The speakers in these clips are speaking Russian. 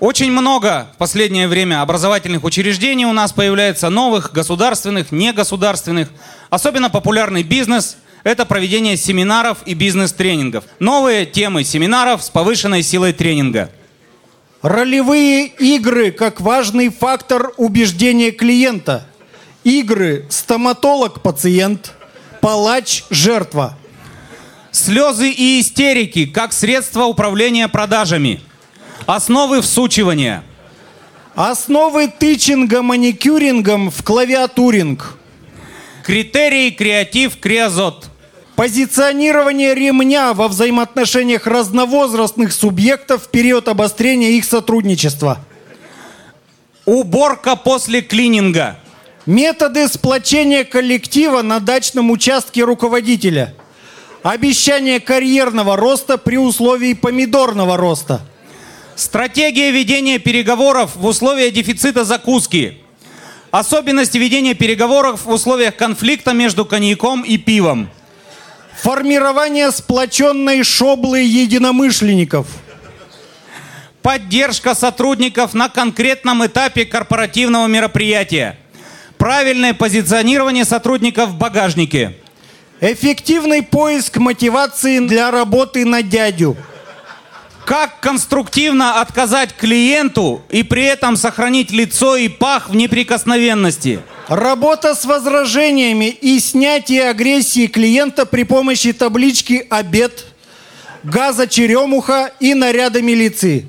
Очень много в последнее время образовательных учреждений у нас появляется новых, государственных, негосударственных. Особенно популярный бизнес – это проведение семинаров и бизнес-тренингов. Новые темы семинаров с повышенной силой тренинга. Ролевые игры как важный фактор убеждения клиента. Игры стоматолог-пациент, палач-жертва. Слезы и истерики как средство управления продажами. Основы всучивания. Основы тычинга маникюрингом в клавиатуринг. Критерии креатив креозот. Позиционирование ремня во взаимоотношениях разновозрастных субъектов в период обострения их сотрудничества. Уборка после клининга. Методы сплочения коллектива на дачном участке руководителя. Обещание карьерного роста при условии помидорного роста. Стратегия ведения переговоров в условиях дефицита закуски. Особенности ведения переговоров в условиях конфликта между коньяком и пивом. Формирование сплоченной шоблы единомышленников. Поддержка сотрудников на конкретном этапе корпоративного мероприятия. Правильное позиционирование сотрудников в багажнике. Эффективный поиск мотивации для работы на дядю. Как конструктивно отказать клиенту и при этом сохранить лицо и пах в неприкосновенности? Работа с возражениями и снятие агрессии клиента при помощи таблички «Обед», газа черемуха и наряда милиции.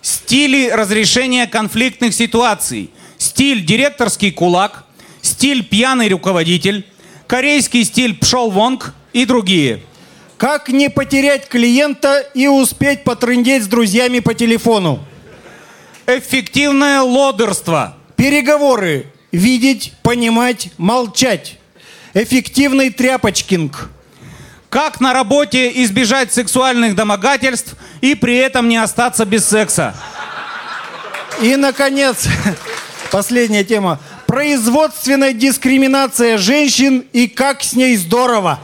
Стили разрешения конфликтных ситуаций. Стиль директорский кулак, стиль пьяный руководитель, корейский стиль пшел вонг и другие – как не потерять клиента и успеть потрындеть с друзьями по телефону? Эффективное лодерство. Переговоры. Видеть, понимать, молчать. Эффективный тряпочкинг. Как на работе избежать сексуальных домогательств и при этом не остаться без секса? И, наконец, последняя тема. Производственная дискриминация женщин и как с ней здорово.